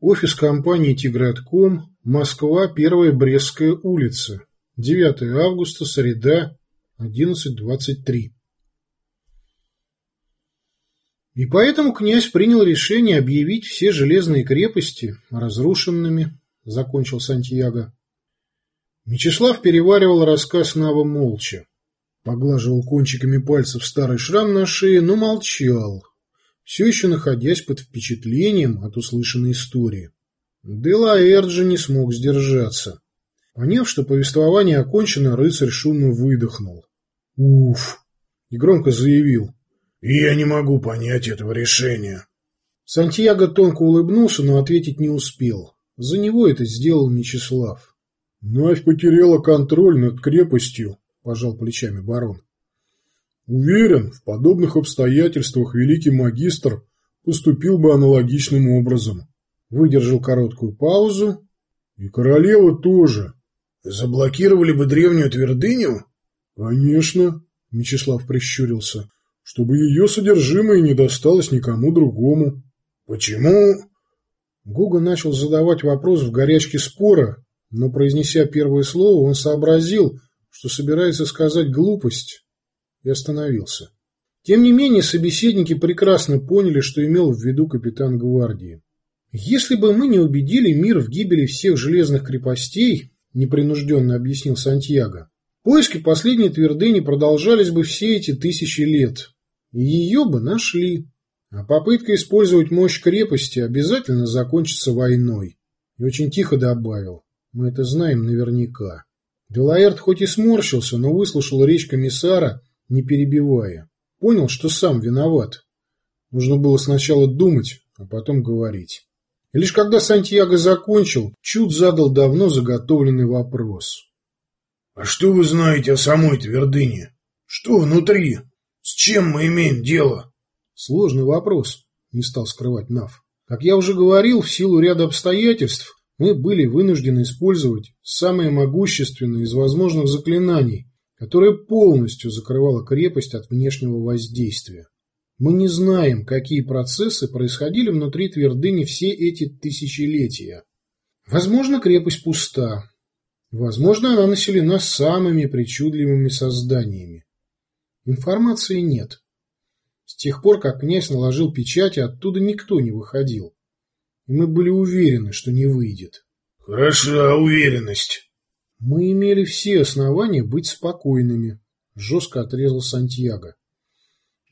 Офис компании «Тигратком», Москва, 1 Брестская улица, 9 августа, среда, 11.23. И поэтому князь принял решение объявить все железные крепости разрушенными, закончил Сантьяго. Мечислав переваривал рассказ Нава молча. Поглаживал кончиками пальцев старый шрам на шее, но молчал, все еще находясь под впечатлением от услышанной истории. Делаэрт же не смог сдержаться. Поняв, что повествование окончено, рыцарь шумно выдохнул. «Уф!» и громко заявил. «Я не могу понять этого решения». Сантьяго тонко улыбнулся, но ответить не успел. За него это сделал Мечислав. «Навь потеряла контроль над крепостью», – пожал плечами барон. Уверен, в подобных обстоятельствах великий магистр поступил бы аналогичным образом. Выдержал короткую паузу. И королева тоже. Заблокировали бы древнюю твердыню? Конечно, Мечислав прищурился, чтобы ее содержимое не досталось никому другому. Почему? Гуга начал задавать вопрос в горячке спора, но, произнеся первое слово, он сообразил, что собирается сказать глупость и остановился. Тем не менее, собеседники прекрасно поняли, что имел в виду капитан гвардии. «Если бы мы не убедили мир в гибели всех железных крепостей», непринужденно объяснил Сантьяго, поиски последней твердыни продолжались бы все эти тысячи лет, и ее бы нашли. А попытка использовать мощь крепости обязательно закончится войной. И очень тихо добавил, мы это знаем наверняка. Делаэрт хоть и сморщился, но выслушал речь комиссара не перебивая. Понял, что сам виноват. Нужно было сначала думать, а потом говорить. И лишь когда Сантьяго закончил, Чуд задал давно заготовленный вопрос. «А что вы знаете о самой твердыне? Что внутри? С чем мы имеем дело?» Сложный вопрос, не стал скрывать Нав. Как я уже говорил, в силу ряда обстоятельств мы были вынуждены использовать самые могущественные из возможных заклинаний, которая полностью закрывала крепость от внешнего воздействия. Мы не знаем, какие процессы происходили внутри твердыни все эти тысячелетия. Возможно, крепость пуста. Возможно, она населена самыми причудливыми созданиями. Информации нет. С тех пор, как князь наложил печати, оттуда никто не выходил. И мы были уверены, что не выйдет. Хороша уверенность. Мы имели все основания быть спокойными, жестко отрезал Сантьяго.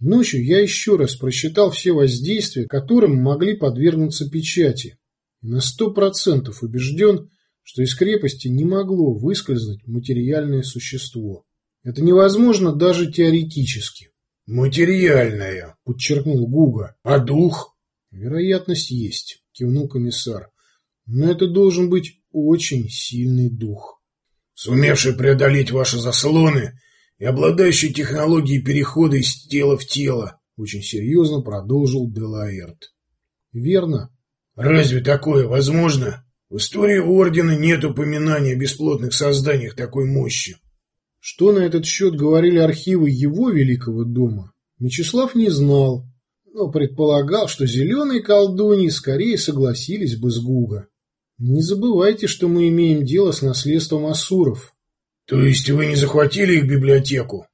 Ночью я еще раз просчитал все воздействия, которым могли подвергнуться печати, и на сто процентов убежден, что из крепости не могло выскользнуть материальное существо. Это невозможно даже теоретически. «Материальное», — подчеркнул Гуга. «А дух?» «Вероятность есть», — кивнул комиссар. «Но это должен быть очень сильный дух» сумевший преодолеть ваши заслоны и обладающий технологией перехода из тела в тело, очень серьезно продолжил Делаэрт. Верно. Разве такое возможно? В истории Ордена нет упоминания о бесплотных созданиях такой мощи. Что на этот счет говорили архивы его великого дома, Мечислав не знал, но предполагал, что зеленые колдуньи скорее согласились бы с Гуга. Не забывайте, что мы имеем дело с наследством асуров. То есть вы не захватили их библиотеку?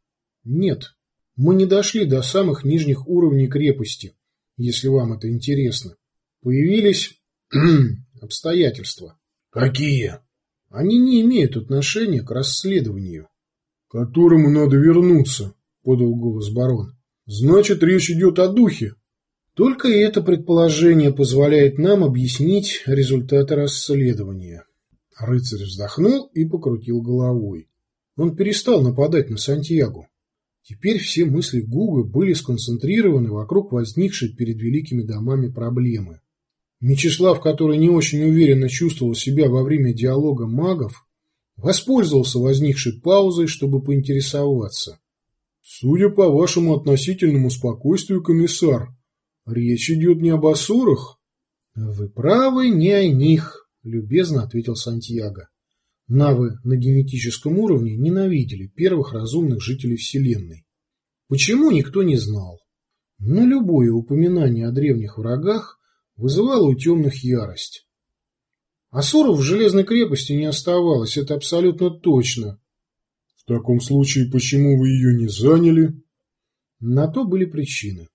Нет. Мы не дошли до самых нижних уровней крепости, если вам это интересно. Появились обстоятельства. Какие? Они не имеют отношения к расследованию. К которому надо вернуться, подал голос барон. Значит, речь идет о духе. Только это предположение позволяет нам объяснить результаты расследования. Рыцарь вздохнул и покрутил головой. Он перестал нападать на Сантьягу. Теперь все мысли Гуга были сконцентрированы вокруг возникшей перед великими домами проблемы. Мечислав, который не очень уверенно чувствовал себя во время диалога магов, воспользовался возникшей паузой, чтобы поинтересоваться. «Судя по вашему относительному спокойствию, комиссар, Речь идет не об асурах. Вы правы, не о них, любезно ответил Сантьяго. Навы на генетическом уровне ненавидели первых разумных жителей Вселенной. Почему, никто не знал. Но любое упоминание о древних врагах вызывала у темных ярость. Асуров в железной крепости не оставалось, это абсолютно точно. В таком случае, почему вы ее не заняли? На то были причины.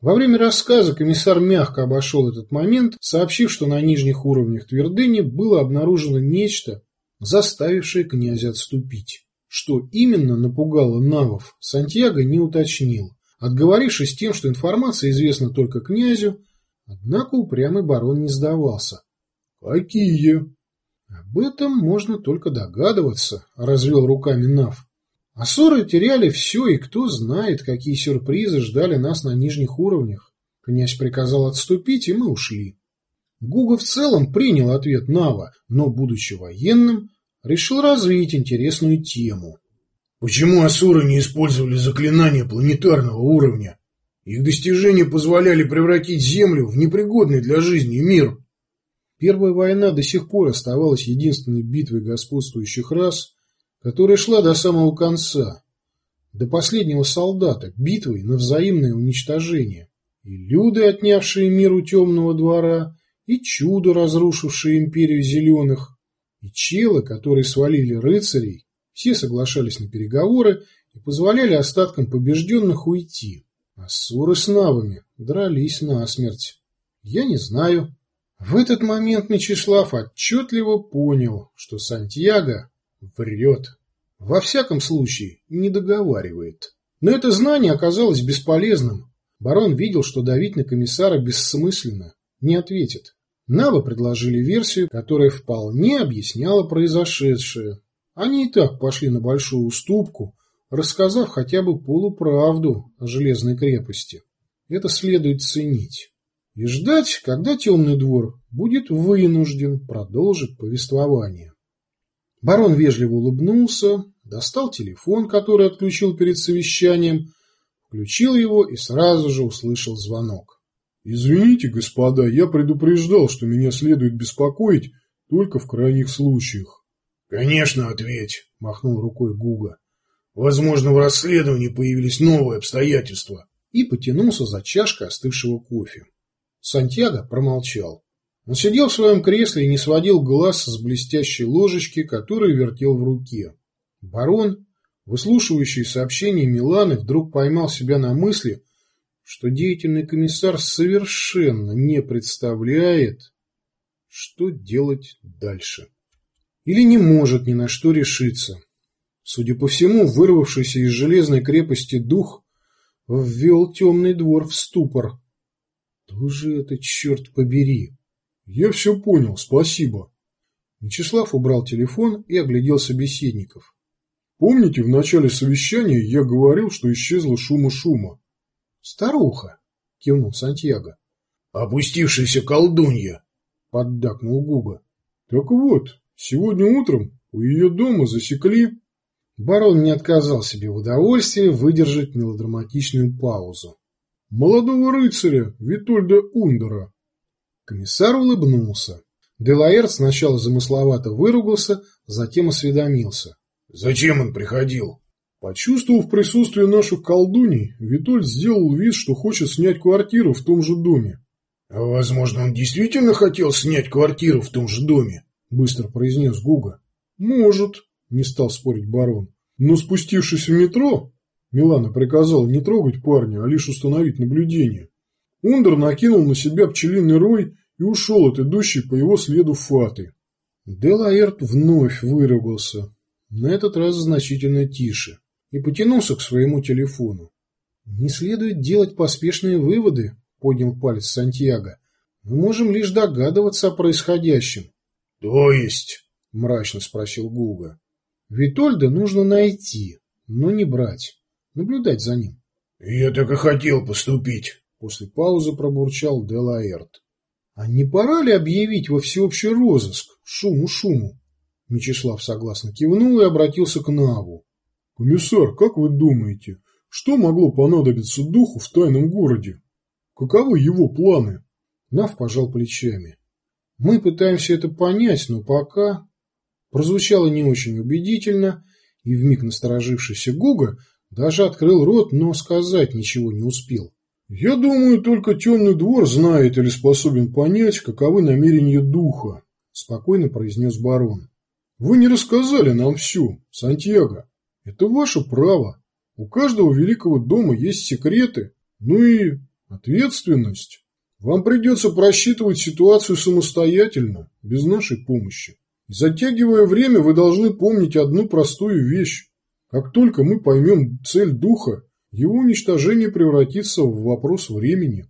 Во время рассказа комиссар мягко обошел этот момент, сообщив, что на нижних уровнях твердыни было обнаружено нечто, заставившее князя отступить. Что именно напугало навов, Сантьяго не уточнил, отговорившись тем, что информация известна только князю, однако упрямый барон не сдавался. «Какие?» «Об этом можно только догадываться», — развел руками Нав. Асуры теряли все, и кто знает, какие сюрпризы ждали нас на нижних уровнях. Князь приказал отступить, и мы ушли. Гуга в целом принял ответ Нава, но, будучи военным, решил развить интересную тему. Почему асуры не использовали заклинания планетарного уровня? Их достижения позволяли превратить Землю в непригодный для жизни мир. Первая война до сих пор оставалась единственной битвой господствующих рас, которая шла до самого конца, до последнего солдата, битвой на взаимное уничтожение. И люды, отнявшие мир у темного двора, и чудо, разрушившее империю зеленых, и челы, которые свалили рыцарей, все соглашались на переговоры и позволяли остаткам побежденных уйти. А ссоры с навами дрались насмерть. Я не знаю. В этот момент Мечислав отчетливо понял, что Сантьяго Врет. Во всяком случае, не договаривает. Но это знание оказалось бесполезным. Барон видел, что давить на комиссара бессмысленно. Не ответит. Навы предложили версию, которая вполне объясняла произошедшее. Они и так пошли на большую уступку, рассказав хотя бы полуправду о железной крепости. Это следует ценить. И ждать, когда темный двор будет вынужден продолжить повествование. Барон вежливо улыбнулся, достал телефон, который отключил перед совещанием, включил его и сразу же услышал звонок. «Извините, господа, я предупреждал, что меня следует беспокоить только в крайних случаях». «Конечно, ответь», — махнул рукой Гуга. «Возможно, в расследовании появились новые обстоятельства». И потянулся за чашкой остывшего кофе. Сантьяго промолчал. Он сидел в своем кресле и не сводил глаз с блестящей ложечки, которую вертел в руке. Барон, выслушивающий сообщение Миланы, вдруг поймал себя на мысли, что деятельный комиссар совершенно не представляет, что делать дальше. Или не может ни на что решиться. Судя по всему, вырвавшийся из железной крепости дух ввел темный двор в ступор. Кто это, черт побери? Я все понял, спасибо. Вячеслав убрал телефон и оглядел собеседников. Помните, в начале совещания я говорил, что исчезло шума-шума? Старуха, кивнул Сантьяго. Опустившаяся колдунья, поддакнул Гуга. Так вот, сегодня утром у ее дома засекли... Барон не отказал себе в удовольствии выдержать мелодраматичную паузу. Молодого рыцаря Витольда Ундера, Комиссар улыбнулся. Делаэрт сначала замысловато выругался, затем осведомился. «Зачем он приходил?» Почувствовав присутствие наших колдуний, Витольд сделал вид, что хочет снять квартиру в том же доме. «А возможно, он действительно хотел снять квартиру в том же доме?» — быстро произнес Гуга. «Может», — не стал спорить барон. «Но спустившись в метро, Милана приказала не трогать парня, а лишь установить наблюдение. Ундер накинул на себя пчелиный рой и ушел от идущей по его следу фаты. Делаэрт вновь выругался, на этот раз значительно тише, и потянулся к своему телефону. «Не следует делать поспешные выводы», — поднял палец Сантьяго. «Мы можем лишь догадываться о происходящем». «То есть?» — мрачно спросил Гуга. «Витольда нужно найти, но не брать, наблюдать за ним». «Я так и хотел поступить». После паузы пробурчал Делаэрт. А не пора ли объявить во всеобщий розыск? Шуму-шуму. Мечислав согласно кивнул и обратился к Наву. Комиссар, как вы думаете, что могло понадобиться духу в тайном городе? Каковы его планы? Нав пожал плечами. Мы пытаемся это понять, но пока... Прозвучало не очень убедительно, и вмиг насторожившийся Гуга даже открыл рот, но сказать ничего не успел. Я думаю, только темный двор знает или способен понять, каковы намерения духа, спокойно произнес барон. Вы не рассказали нам всю, Сантьяго. Это ваше право. У каждого великого дома есть секреты, ну и ответственность. Вам придется просчитывать ситуацию самостоятельно, без нашей помощи. Затягивая время, вы должны помнить одну простую вещь. Как только мы поймем цель духа, его уничтожение превратится в вопрос времени.